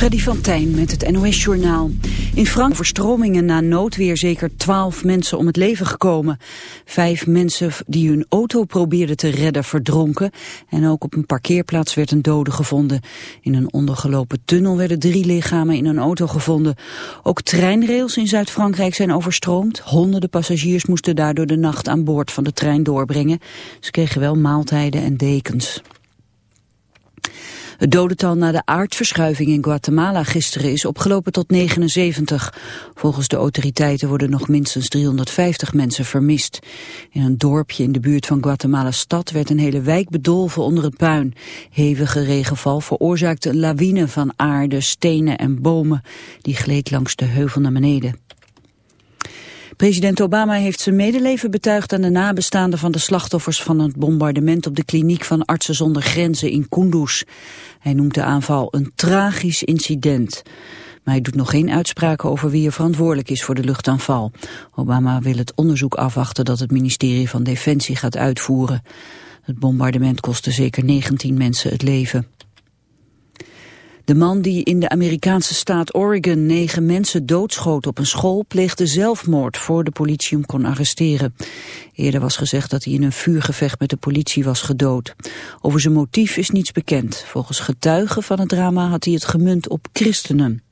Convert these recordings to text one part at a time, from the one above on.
Freddy van Tijn met het NOS-journaal. In Frankrijk verstromingen na noodweer zeker twaalf mensen om het leven gekomen. Vijf mensen die hun auto probeerden te redden verdronken. En ook op een parkeerplaats werd een dode gevonden. In een ondergelopen tunnel werden drie lichamen in een auto gevonden. Ook treinrails in Zuid-Frankrijk zijn overstroomd. Honderden passagiers moesten daardoor de nacht aan boord van de trein doorbrengen. Ze kregen wel maaltijden en dekens. Het dodental na de aardverschuiving in Guatemala gisteren is opgelopen tot 79. Volgens de autoriteiten worden nog minstens 350 mensen vermist. In een dorpje in de buurt van Guatemala-stad werd een hele wijk bedolven onder het puin. Hevige regenval veroorzaakte een lawine van aarde, stenen en bomen. Die gleed langs de heuvel naar beneden. President Obama heeft zijn medeleven betuigd aan de nabestaanden van de slachtoffers van het bombardement op de kliniek van Artsen zonder Grenzen in Kunduz. Hij noemt de aanval een tragisch incident. Maar hij doet nog geen uitspraken over wie er verantwoordelijk is voor de luchtaanval. Obama wil het onderzoek afwachten dat het ministerie van Defensie gaat uitvoeren. Het bombardement kostte zeker 19 mensen het leven. De man die in de Amerikaanse staat Oregon negen mensen doodschoot op een school pleegde zelfmoord voor de politie hem kon arresteren. Eerder was gezegd dat hij in een vuurgevecht met de politie was gedood. Over zijn motief is niets bekend. Volgens getuigen van het drama had hij het gemunt op christenen.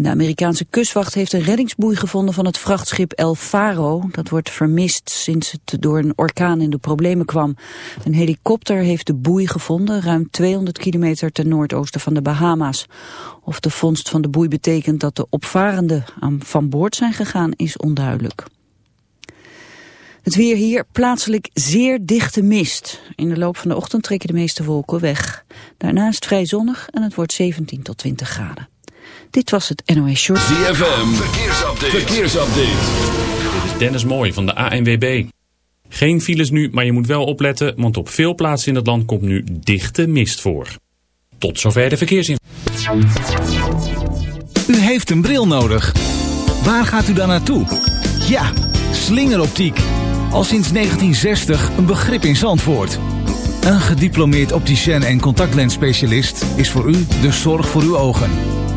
De Amerikaanse kustwacht heeft een reddingsboei gevonden van het vrachtschip El Faro. Dat wordt vermist sinds het door een orkaan in de problemen kwam. Een helikopter heeft de boei gevonden, ruim 200 kilometer ten noordoosten van de Bahama's. Of de vondst van de boei betekent dat de opvarenden van boord zijn gegaan is onduidelijk. Het weer hier plaatselijk zeer dichte mist. In de loop van de ochtend trekken de meeste wolken weg. Daarnaast vrij zonnig en het wordt 17 tot 20 graden. Dit was het NOS Short. ZFM, verkeersupdate. verkeersupdate. Dit is Dennis Mooi van de ANWB. Geen files nu, maar je moet wel opletten, want op veel plaatsen in het land komt nu dichte mist voor. Tot zover de verkeersinformatie. U heeft een bril nodig. Waar gaat u dan naartoe? Ja, slingeroptiek. Al sinds 1960 een begrip in Zandvoort. Een gediplomeerd opticien en contactlensspecialist is voor u de zorg voor uw ogen.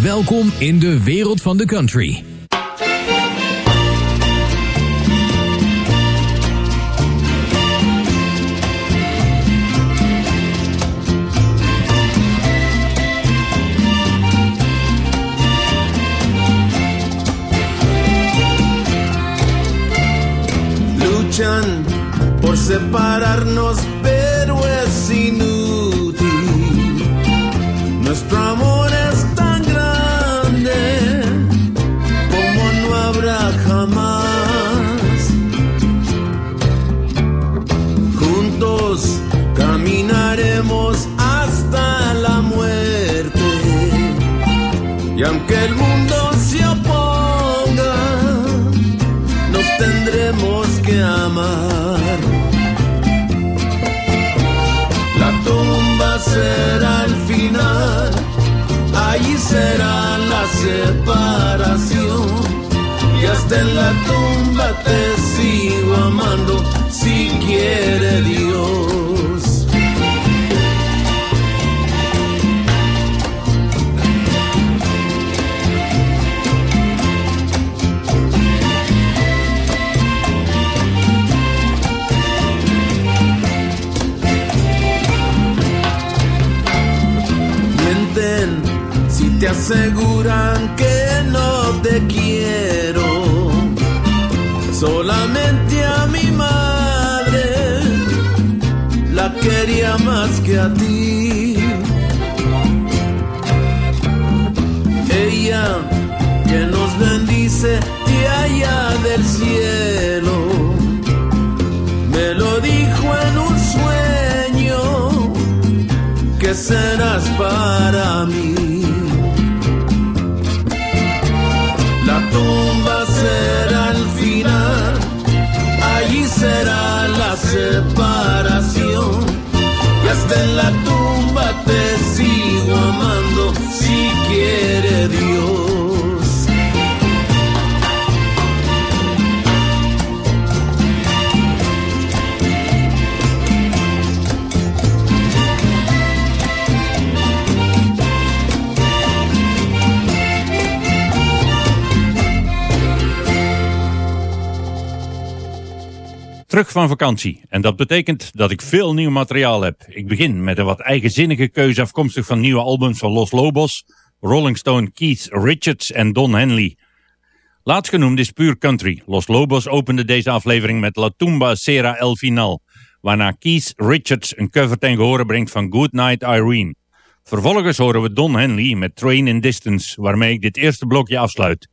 Welkom in de wereld van de country. Luchan por separarnos, pero separación. Y hasta en la tumba te sigo amando si quiere Dios. Aseguran que no te quiero. Solamente a mi madre la quería más que a ti. Ella que nos bendice de allá del cielo me lo dijo en un sueño que serás para mí. Será la separación. Y hasta en la tumba te sigo amando si quiere Dios. Terug van vakantie. En dat betekent dat ik veel nieuw materiaal heb. Ik begin met een wat eigenzinnige keuze afkomstig van nieuwe albums van Los Lobos, Rolling Stone Keith Richards en Don Henley. Laatstgenoemd is puur country. Los Lobos opende deze aflevering met La Tumba Sera El Final, waarna Keith Richards een cover ten gehore brengt van Good Night Irene. Vervolgens horen we Don Henley met Train in Distance, waarmee ik dit eerste blokje afsluit.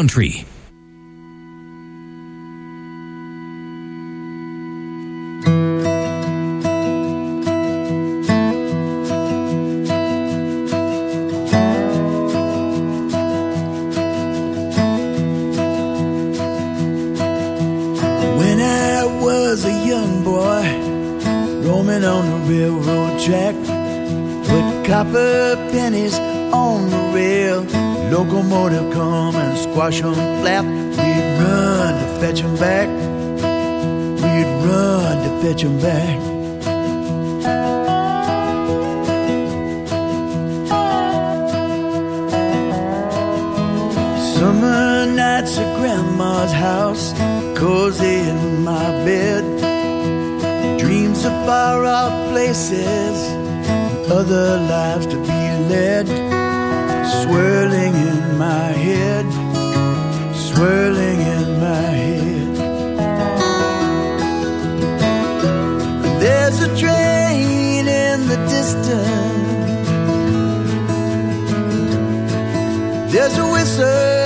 country. house, cozy in my bed. Dreams of far off places, other lives to be led. Swirling in my head, swirling in my head. There's a train in the distance. There's a whistle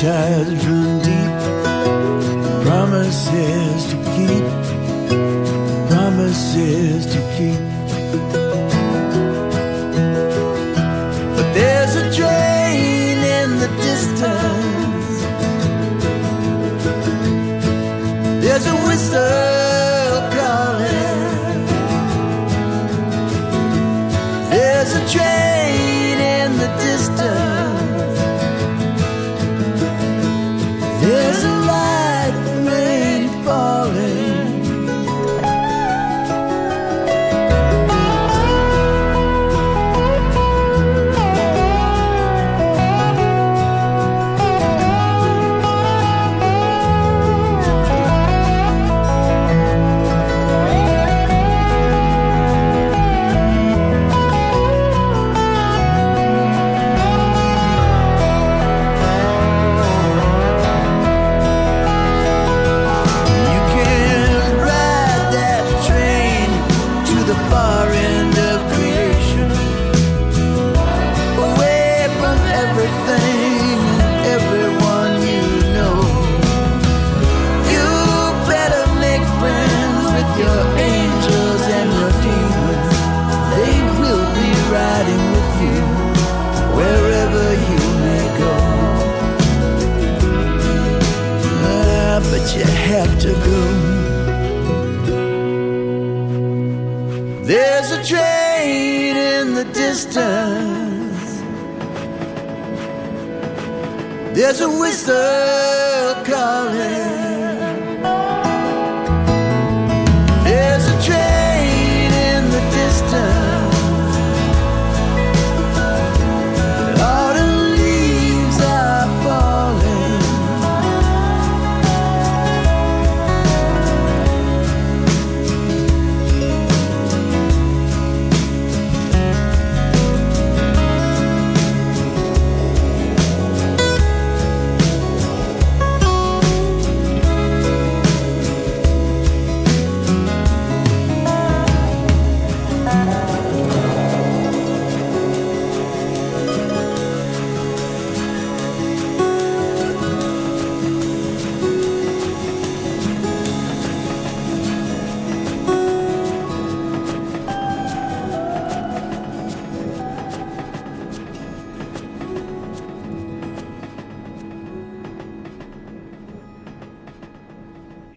Tides run deep. Promises to keep. Promises.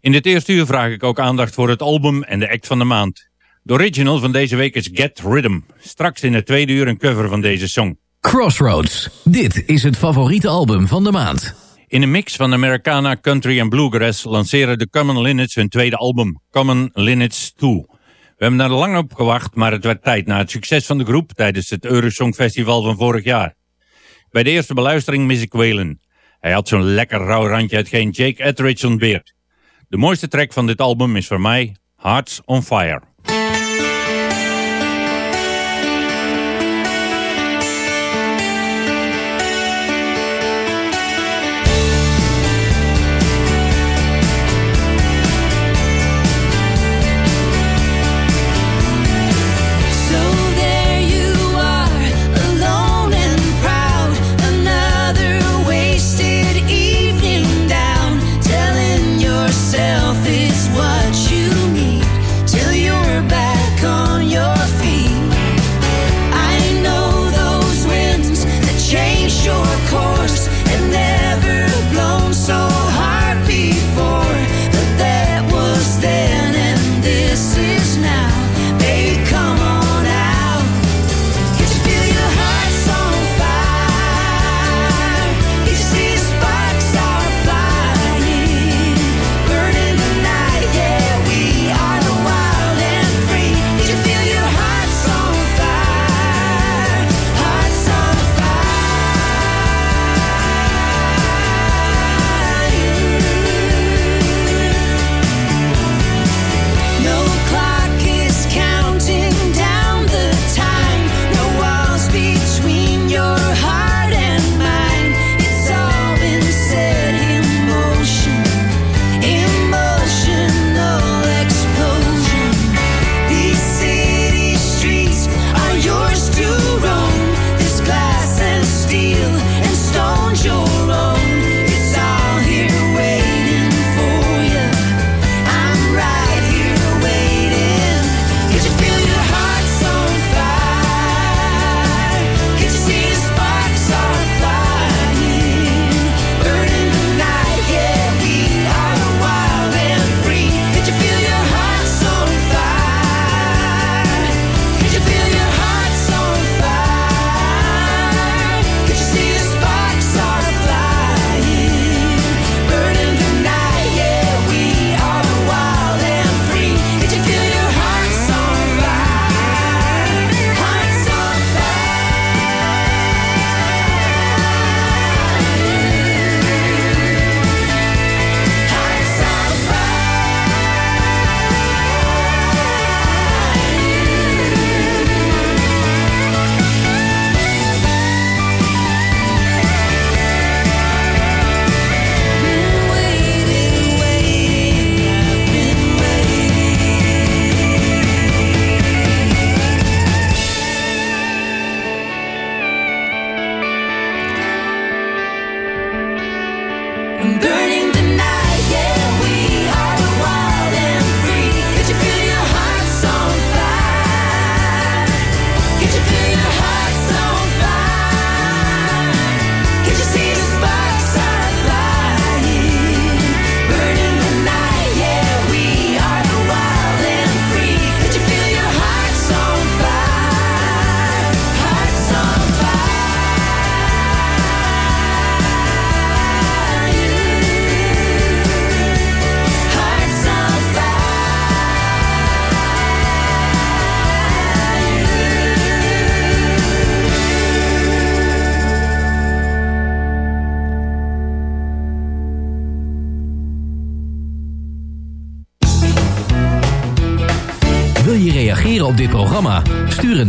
In dit eerste uur vraag ik ook aandacht voor het album en de act van de maand. De original van deze week is Get Rhythm. Straks in het tweede uur een cover van deze song. Crossroads. Dit is het favoriete album van de maand. In een mix van Americana, country en bluegrass lanceren de Common Linnets hun tweede album, Common Linnets 2. We hebben daar lang op gewacht, maar het werd tijd na het succes van de groep tijdens het Eurosong Festival van vorig jaar. Bij de eerste beluistering mis ik Waylon. Hij had zo'n lekker rauw randje hetgeen Jake Etheridge ontbeert. De mooiste track van dit album is voor mij Hearts on Fire.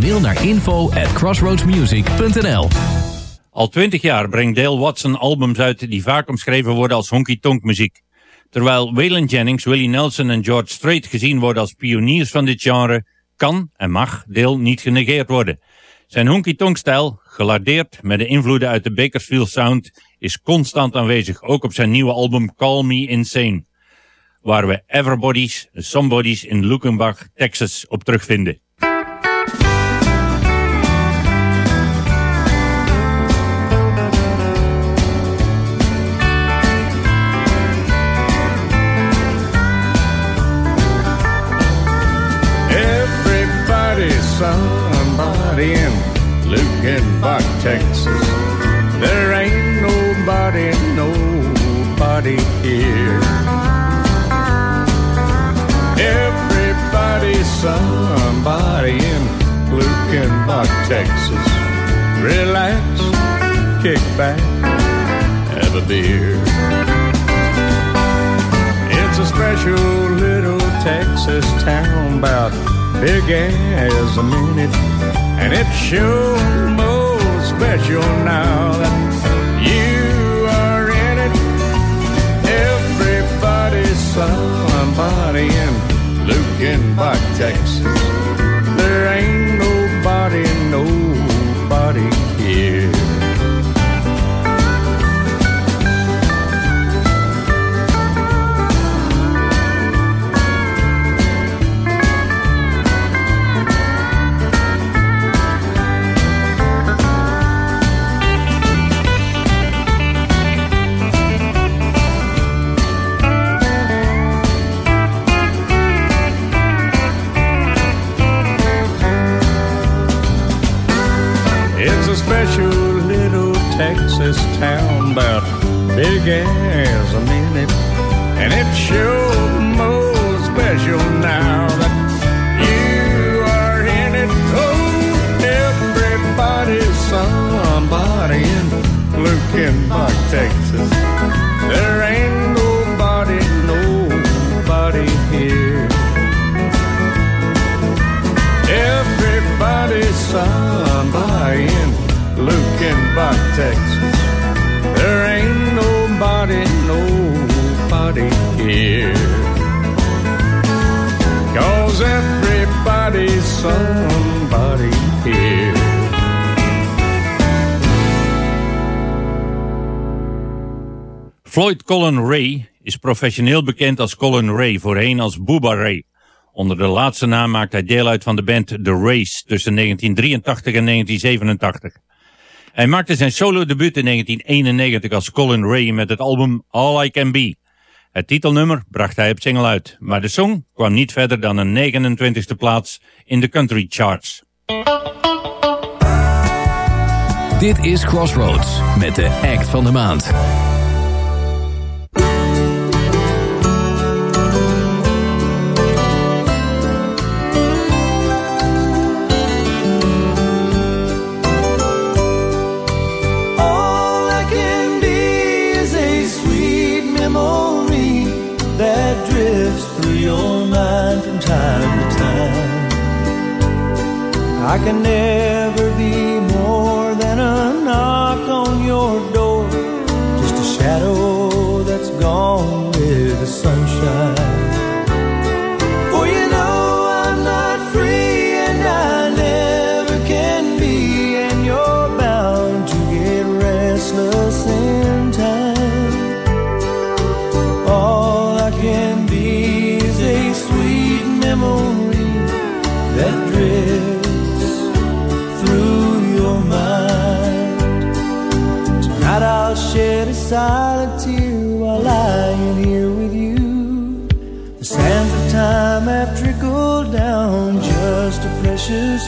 Een naar info at crossroadsmusic.nl Al twintig jaar brengt Dale Watson albums uit die vaak omschreven worden als honky-tonk muziek. Terwijl Waylon Jennings, Willie Nelson en George Strait gezien worden als pioniers van dit genre, kan en mag Dale niet genegeerd worden. Zijn honky-tonk-stijl, gelardeerd met de invloeden uit de Bakersfield Sound, is constant aanwezig, ook op zijn nieuwe album Call Me Insane, waar we Everybody's, Somebody's in Lukenbach, Texas op terugvinden. Somebody in Luckenbach, Texas. There ain't nobody, nobody here. Everybody's somebody in Luckenbach, Texas. Relax, kick back, have a beer. It's a special little Texas town about big as a minute. And it's sure more special now that you are in it. Everybody's somebody in Luckenbach, Texas. Texas town about big as a minute. And it's sure more special now that you are in it. Oh, everybody's somebody in Luckenbach, Texas. Lukenbach, Texas. There ain't nobody, nobody here. Cause everybody's somebody here. Floyd Colin Ray is professioneel bekend als Colin Ray, voorheen als Booba Ray. Onder de laatste naam maakt hij deel uit van de band The Race tussen 1983 en 1987. Hij maakte zijn solo-debuut in 1991 als Colin Ray met het album All I Can Be. Het titelnummer bracht hij op single uit, maar de song kwam niet verder dan een 29e plaats in de country charts. Dit is Crossroads met de act van de maand. Time to time. I can never be more than a knock on your door, just a shadow that's gone silent tear while lying here with you. The sands of time have trickled down just a precious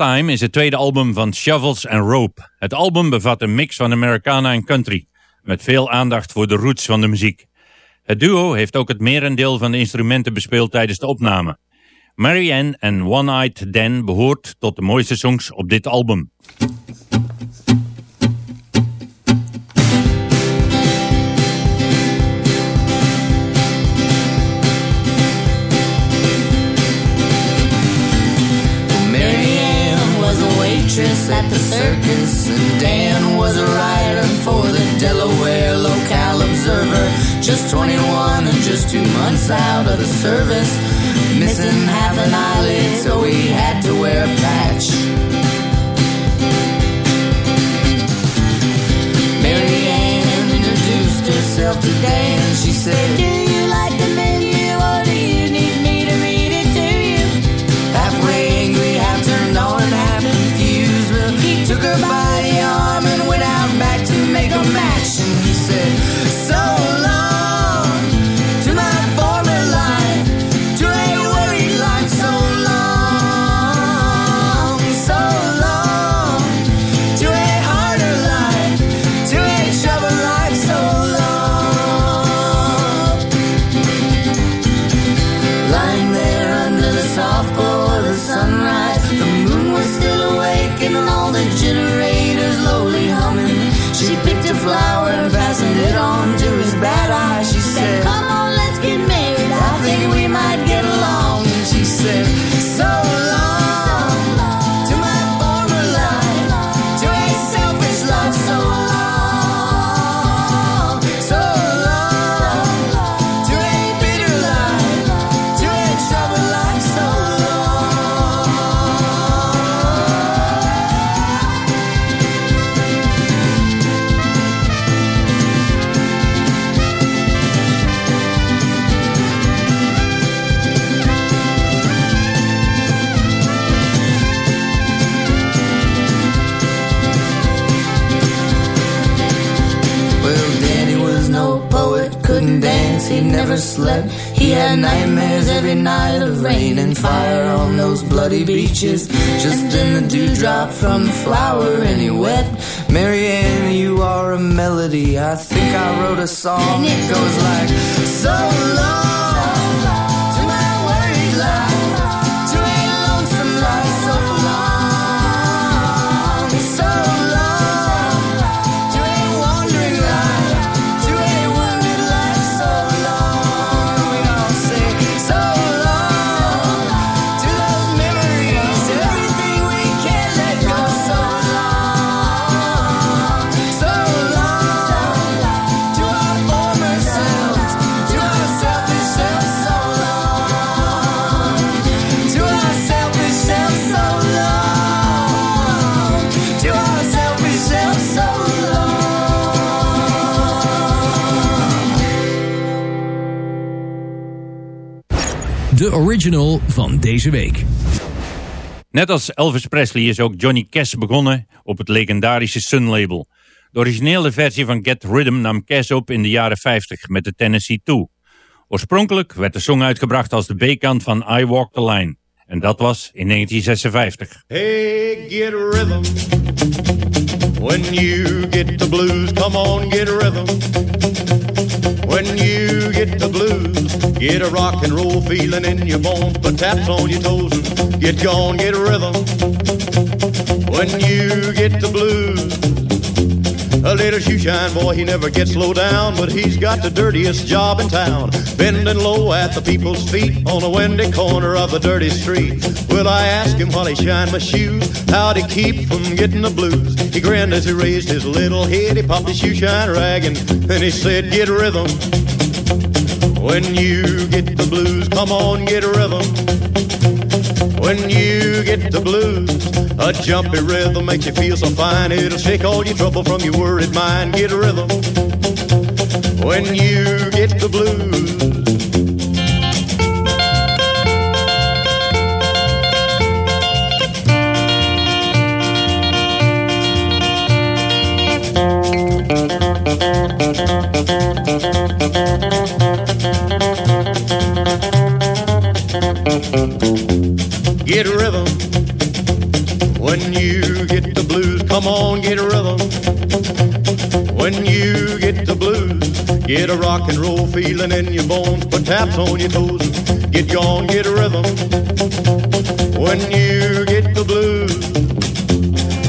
Time is het tweede album van Shovels and Rope. Het album bevat een mix van Americana en country, met veel aandacht voor de roots van de muziek. Het duo heeft ook het merendeel van de instrumenten bespeeld tijdens de opname. Marianne en One-Eyed Dan behoort tot de mooiste songs op dit album. the circus, and Dan was a writer for the Delaware Local Observer. Just 21 and just two months out of the service, missing half an eyelid, so he had to wear a patch. Mary Ann introduced herself to Dan. She said. never slept. He had nightmares every night of rain and fire on those bloody beaches. Just in the dewdrop from the flower, and he wept. Marianne, you are a melody. I think I wrote a song It goes like, So long. original van deze week. Net als Elvis Presley is ook Johnny Cash begonnen op het legendarische Sun label. De originele versie van Get Rhythm nam Cash op in de jaren 50 met de Tennessee 2. Oorspronkelijk werd de song uitgebracht als de B-kant van I Walk the Line. En dat was in 1956. Hey, get rhythm. When you get the blues, come on, get a rhythm. When you get the blues. Get a rock and roll feeling in your bones, put taps on your toes and get gone, get a rhythm. When you get the blues, a little shoe shine boy, he never gets low down, but he's got the dirtiest job in town. Bending low at the people's feet on a windy corner of a dirty street. Will I ask him while he shine my shoes how to keep from getting the blues? He grinned as he raised his little head, he popped his shoe shine rag and then he said, Get rhythm. When you get the blues, come on, get a rhythm. When you get the blues, a jumpy rhythm makes you feel so fine. It'll shake all your trouble from your worried mind. Get a rhythm. When you get the blues. Get rhythm when you get the blues. Come on, get a rhythm when you get the blues. Get a rock and roll feeling in your bones. Put taps on your toes. Get gone, get a rhythm when you get the blues.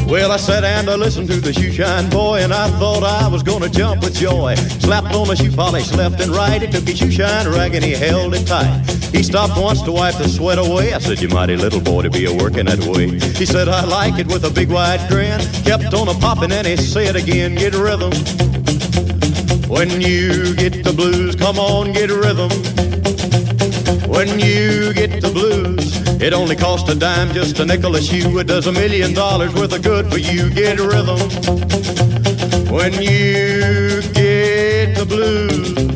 Well, I sat and I listened to the shoe shine boy, and I thought I was gonna jump with joy. Slapped on the shoe polish left and right. He took his shoe shine rag and he held it tight. He stopped once to wipe the sweat away. I said, You mighty little boy to be a working that way. He said, I like it with a big wide grin. Kept on a popping and he said again, Get rhythm. When you get the blues, come on, get rhythm. When you get the blues, it only costs a dime, just a nickel a shoe. It does a million dollars worth of good for you. Get rhythm. When you get the blues.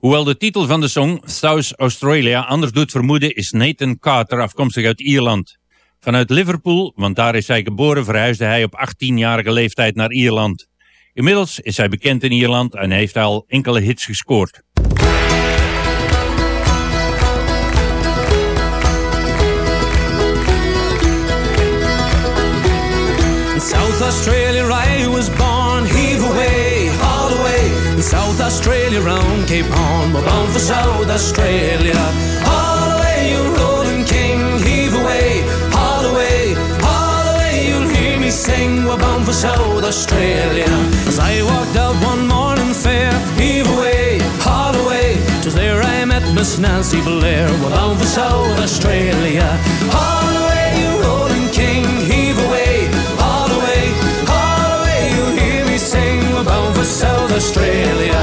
Hoewel de titel van de song South Australia anders doet vermoeden is Nathan Carter afkomstig uit Ierland. Vanuit Liverpool, want daar is hij geboren, verhuisde hij op 18-jarige leeftijd naar Ierland. Inmiddels is hij bekend in Ierland en heeft al enkele hits gescoord. South Australia In South Australia round Cape Horn, we're bound for South Australia. All the way, you rolling king, heave away, all the way, all the way. You'll hear me sing, we're bound for South Australia. As I walked out one morning fair, heave away, all the. To there I met Miss Nancy Blair, we're bound for South Australia. All Australia.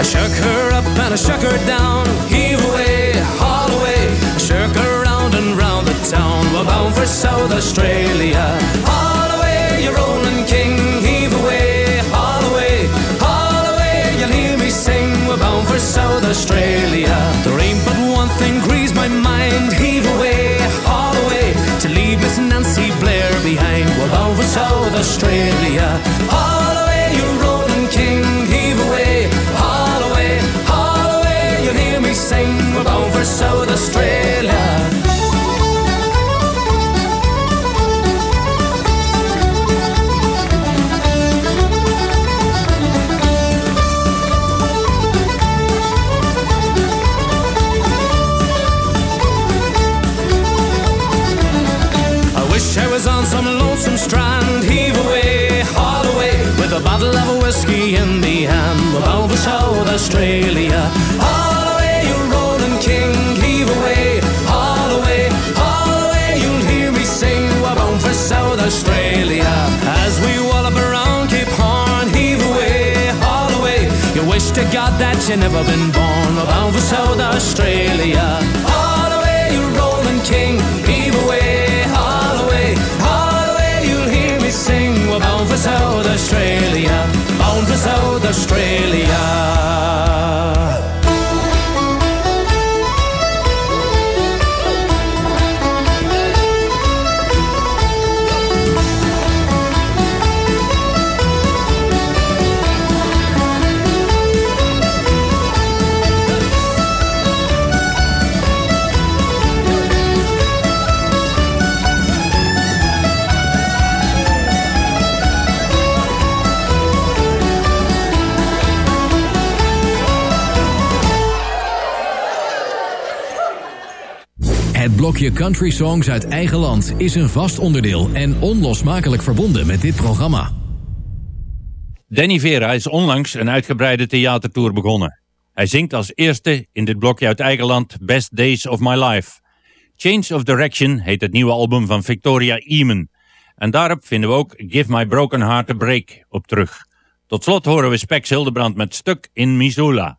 I shook her up and I shook her down. Heave away, haul away. I shook her round and round the town. We're bound for South Australia. All the way, you rolling king. Heave away, haul away, haul away. You'll hear me sing. We're bound for South Australia. You never been born. We're bound for South Australia. Blokje country songs uit eigen land is een vast onderdeel en onlosmakelijk verbonden met dit programma. Danny Vera is onlangs een uitgebreide theatertour begonnen. Hij zingt als eerste in dit blokje uit eigen land Best Days of My Life. Change of Direction heet het nieuwe album van Victoria Eamon. En daarop vinden we ook Give My Broken Heart a Break op terug. Tot slot horen we Spex Hildebrand met Stuk in Missoula.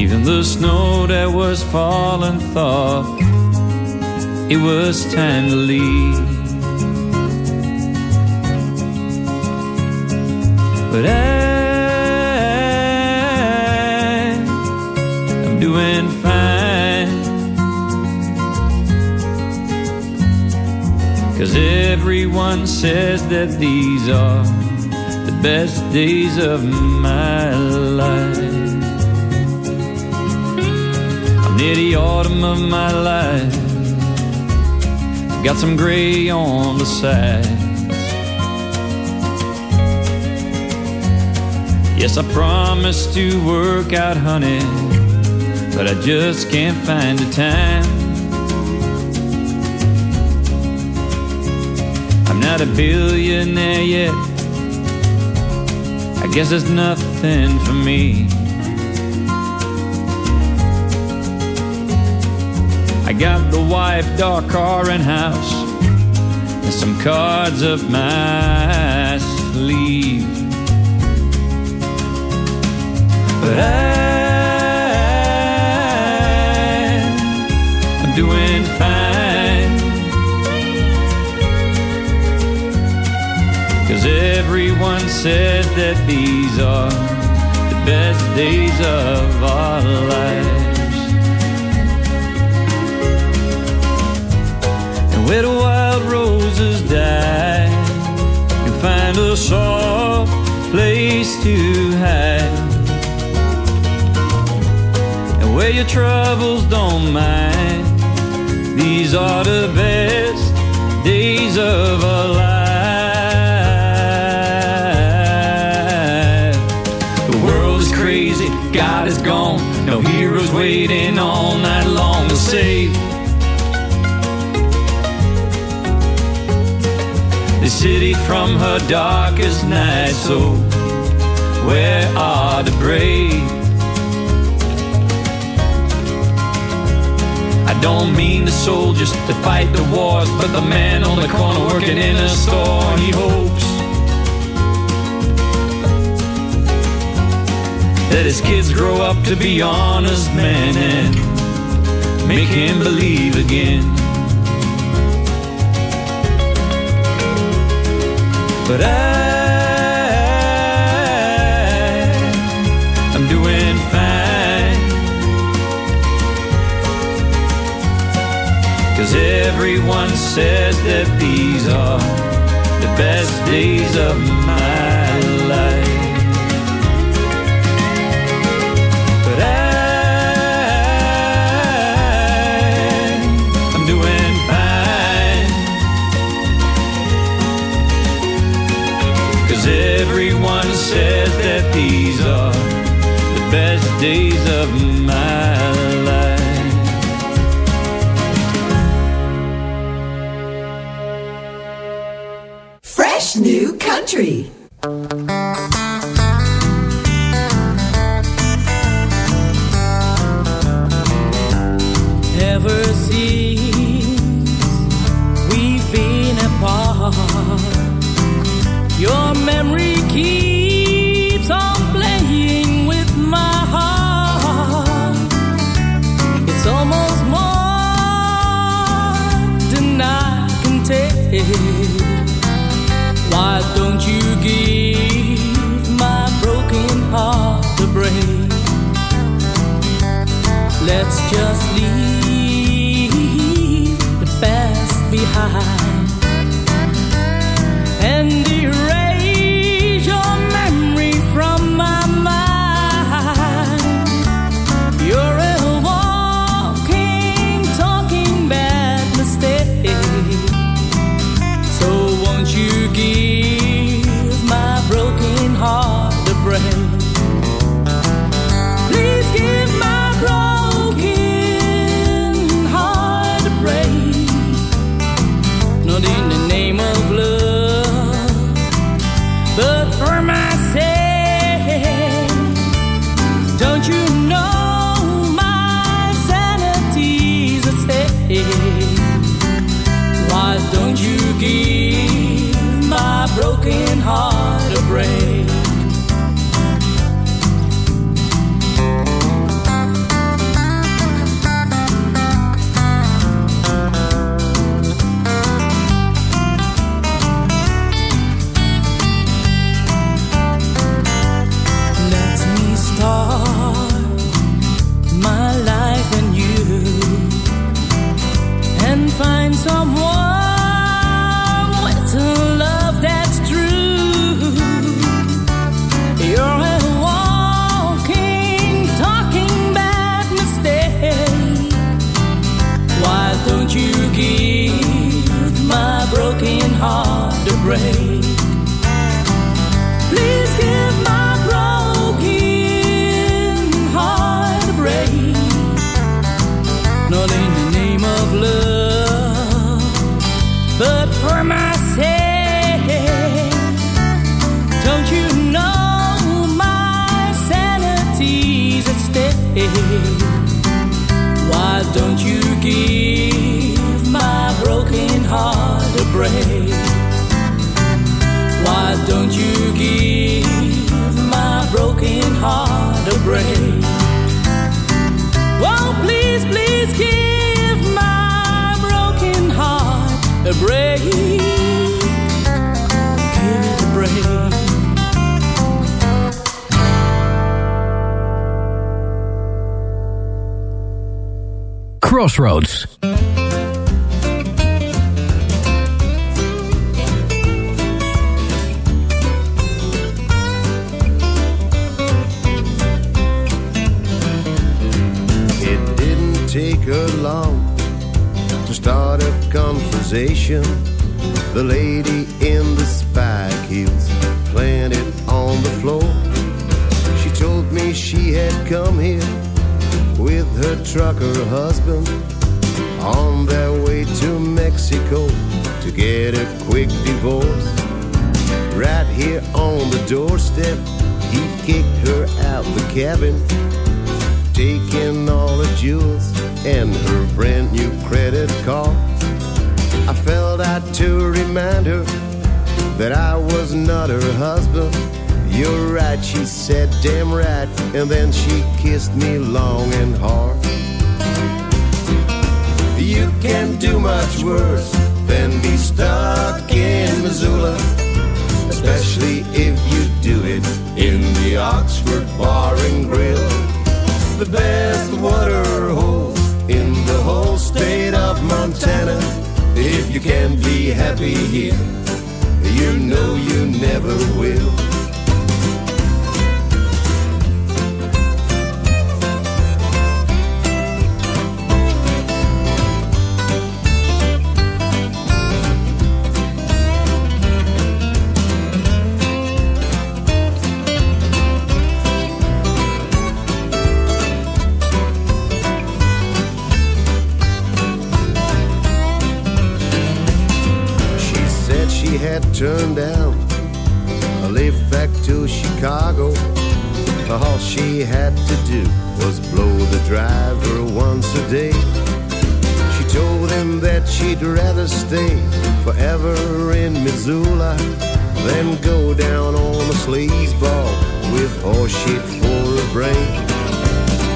Even the snow that was falling thought it was time to leave. But I, I'm doing fine. Cause everyone says that these are the best days of my life. Near the autumn of my life. Got some gray on the side. Yes, I promised to work out, honey, but I just can't find the time. I'm not a billionaire yet. I guess there's nothing for me. I got the wife, dog, car, and house, and some cards up my sleeve. But I'm doing fine. Cause everyone says that these are the best days of our lives. Where the wild roses die. You find a soft place to hide. And where your troubles don't mind. These are the best days of our life. The world is crazy, God is gone. No heroes waiting all night long city from her darkest night. So, where are the brave? I don't mean the soldiers to fight the wars, but the man on the corner working in a store. He hopes that his kids grow up to be honest men and make him believe again. But I'm doing fine. Cause everyone says that these are the best days of my life. Everyone says that these are the best days of my life. Fresh new country. The lady in the spike heels planted on the floor. She told me she had come here with her trucker husband on their way to Mexico to get a quick divorce. Right here on the doorstep, he kicked her out the cabin taking all her jewels and her brand new credit card. I to remind her that I was not her husband. You're right, she said, damn right, and then she kissed me long and hard. You can do much worse than be stuck in Missoula, especially if you do it in the Oxford Bar and Grill the best water hole in the whole state of Montana. If you can't be happy here, you know you never will. Chicago. All she had to do was blow the driver once a day. She told him that she'd rather stay forever in Missoula than go down on a sleaze ball with horse shit for a brain.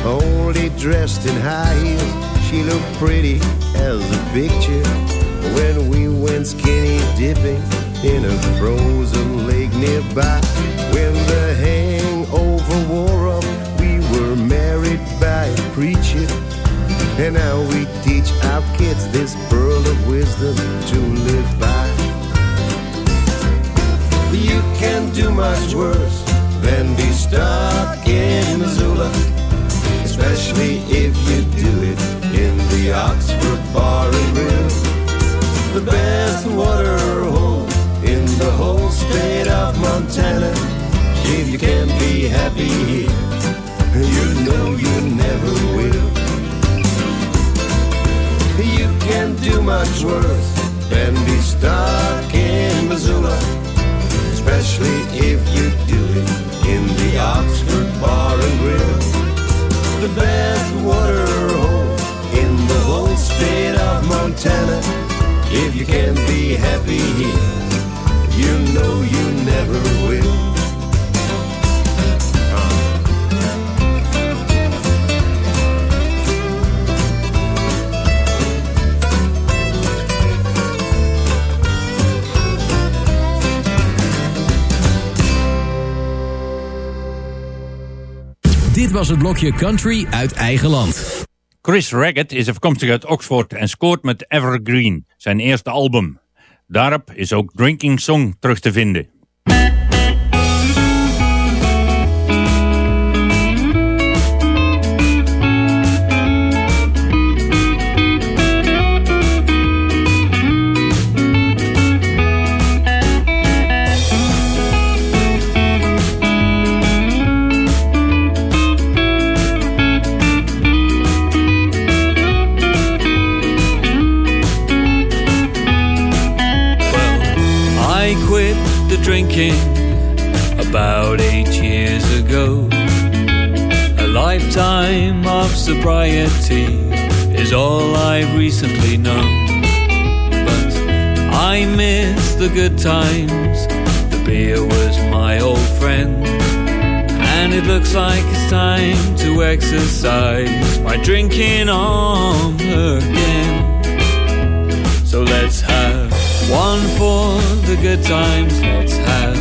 Only dressed in high heels, she looked pretty as a picture when we went skinny dipping in a frozen lake nearby. When the hangover wore off, we were married by a preacher. And now we teach our kids this pearl of wisdom to live by. You can't do much worse than be stuck in Missoula, especially if you do it in the Oxford Bar and Grill. The best water in the whole state of Montana. If you can't be happy here, you know you never will. You can't do much worse than be stuck in Missoula, especially if you do it in the Oxford Bar and Grill. The best water hole in the whole state of Montana. If you can't be happy here, you know you never will. Dit was het blokje Country uit eigen land. Chris Raggett is afkomstig uit Oxford en scoort met Evergreen, zijn eerste album. Daarop is ook Drinking Song terug te vinden. Sobriety is all I've recently known. But I miss the good times. The beer was my old friend. And it looks like it's time to exercise my drinking arm again. So let's have one for the good times, let's have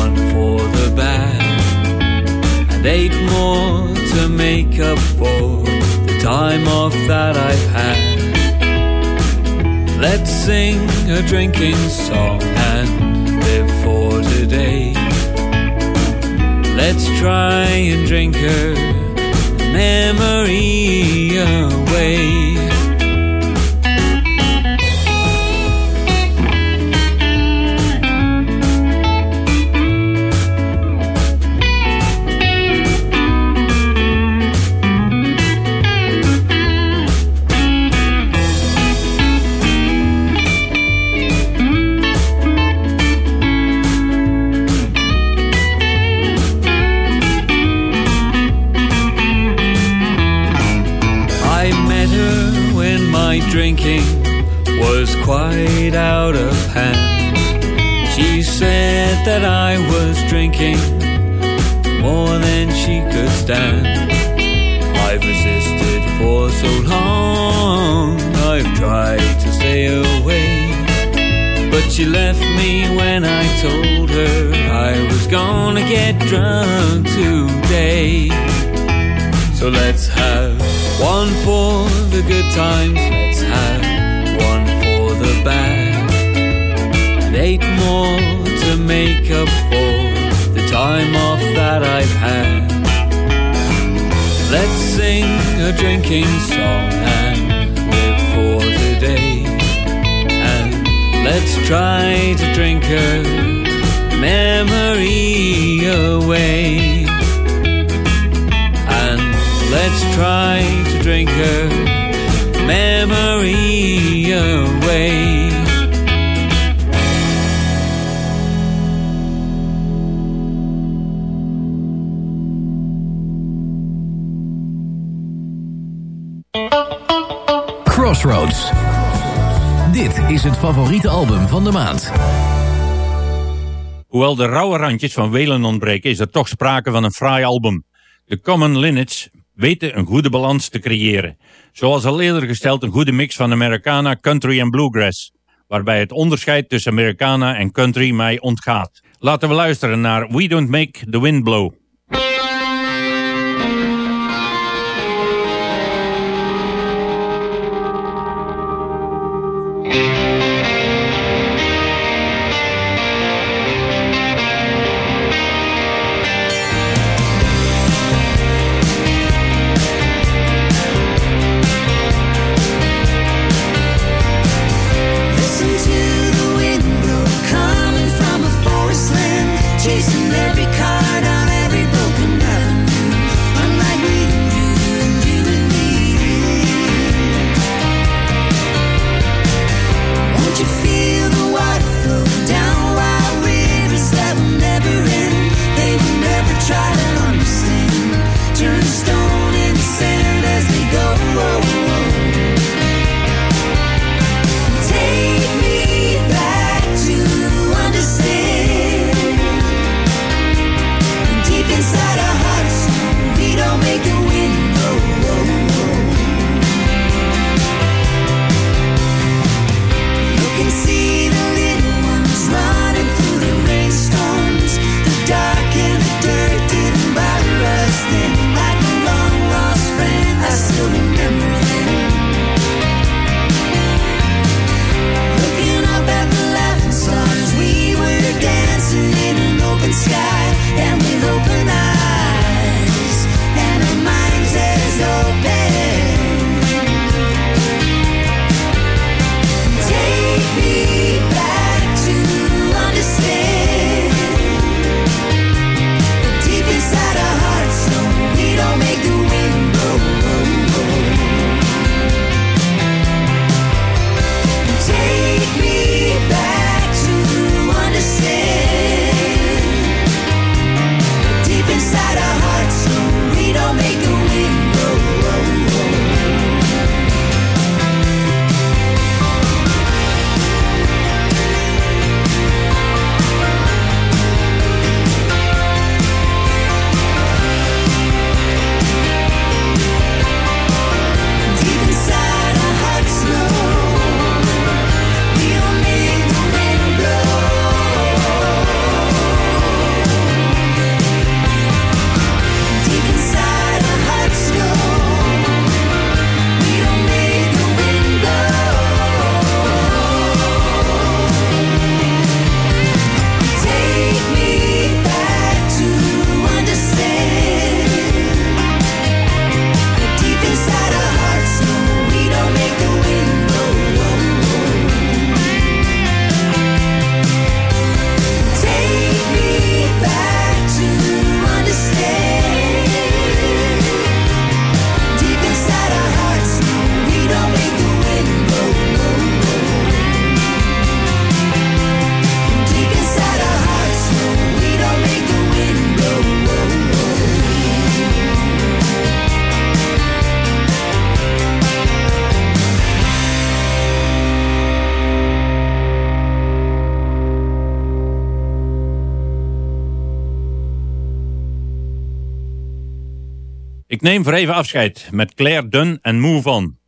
one for the bad, and eight more to make up for the time off that I've had. Let's sing a drinking song and live for today. Let's try and drink her memory away. Drinking was quite out of hand. She said that I was drinking more than she could stand. I've resisted for so long, I've tried to stay away. But she left me when I told her I was gonna get drunk today. So let's have one for the good times, make up for the time off that I've had. Let's sing a drinking song and live for today, and let's try to drink her memory away. And let's try to drink her memory away. is het favoriete album van de maand. Hoewel de rauwe randjes van Welen ontbreken is er toch sprake van een fraai album. De Common Linets weten een goede balans te creëren. Zoals al eerder gesteld een goede mix van Americana, country en bluegrass. Waarbij het onderscheid tussen Americana en country mij ontgaat. Laten we luisteren naar We Don't Make the Wind Blow. Neem voor even afscheid met Claire Dunn en Move On.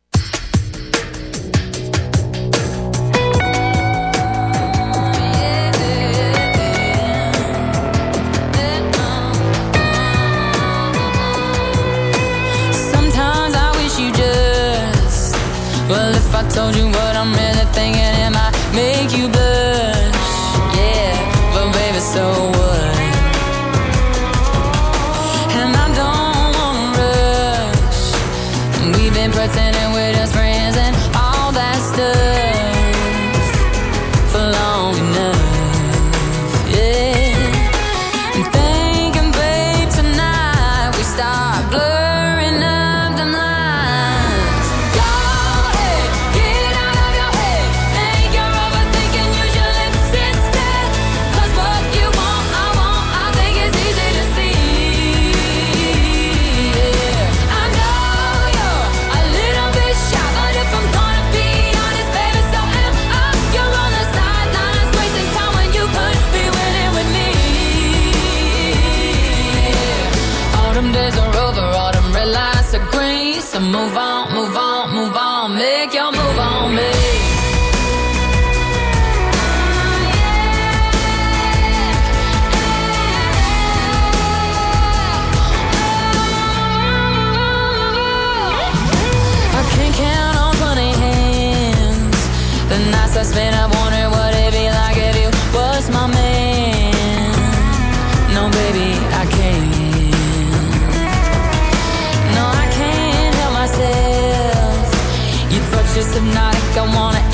I wanna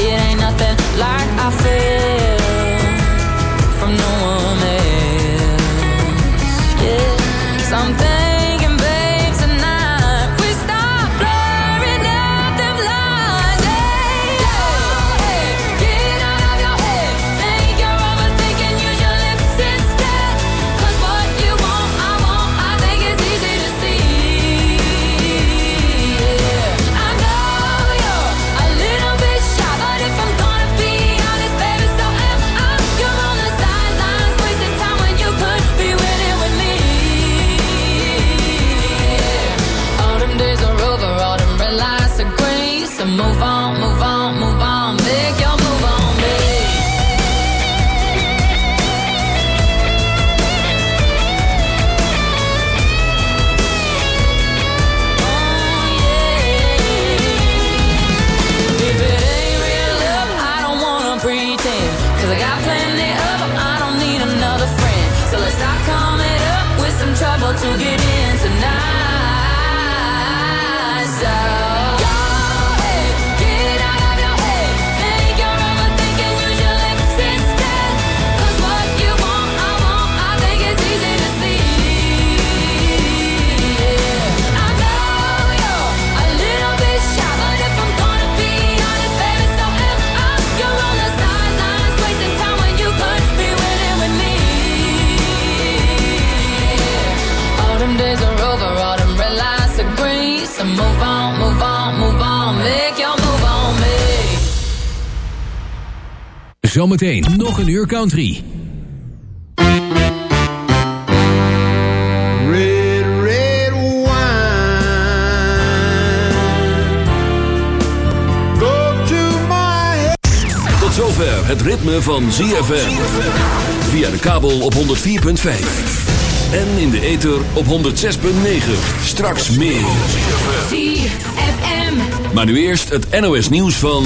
Zometeen nog een uur country. Tot zover het ritme van ZFM. Via de kabel op 104.5. En in de ether op 106.9. Straks meer. Maar nu eerst het NOS nieuws van...